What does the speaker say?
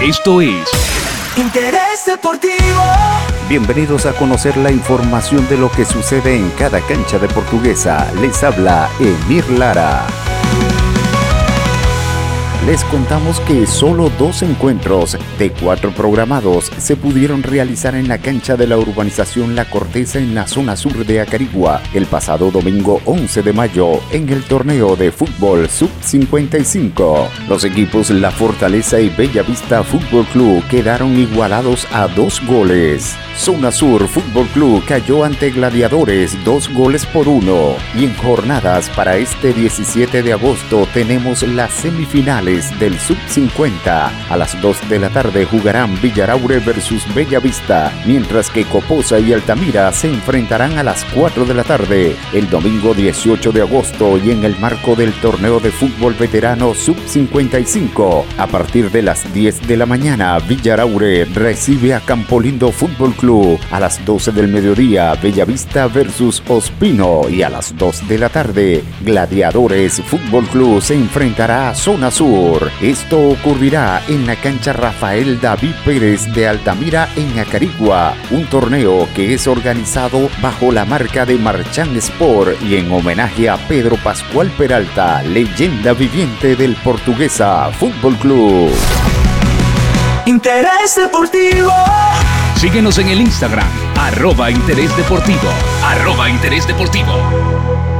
Esto es Interés Deportivo. Bienvenidos a conocer la información de lo que sucede en cada cancha de portuguesa. Les habla Emir Lara. Les contamos que solo dos encuentros de cuatro programados se pudieron realizar en la cancha de la urbanización La Corteza en la zona sur de Acarigua el pasado domingo 11 de mayo en el torneo de fútbol sub-55. Los equipos La Fortaleza y Bellavista Fútbol Club quedaron igualados a dos goles. Zona Sur Fútbol Club cayó ante Gladiadores dos goles por uno. Y en jornadas para este 17 de agosto tenemos las semifinales del Sub-50. A las 2 de la tarde jugarán Villaraure versus Bellavista, mientras que Coposa y Altamira se enfrentarán a las 4 de la tarde el domingo 18 de agosto y en el marco del torneo de fútbol veterano Sub-55. A partir de las 10 de la mañana, Villaraure recibe a Campolindo Fútbol Club. A las 12 del mediodía, Bellavista versus Ospino y a las 2 de la tarde, Gladiadores Fútbol Club se enfrentará a Zona Sur. Esto ocurrirá en la cancha Rafael David Pérez de Altamira en Acarigua, un torneo que es organizado bajo la marca de Marchand Sport y en homenaje a Pedro Pascual Peralta, leyenda viviente del Portuguesa Fútbol Club. Interés Deportivo. Síguenos en el Instagram, arroba Interés Deportivo, arroba Interés Deportivo.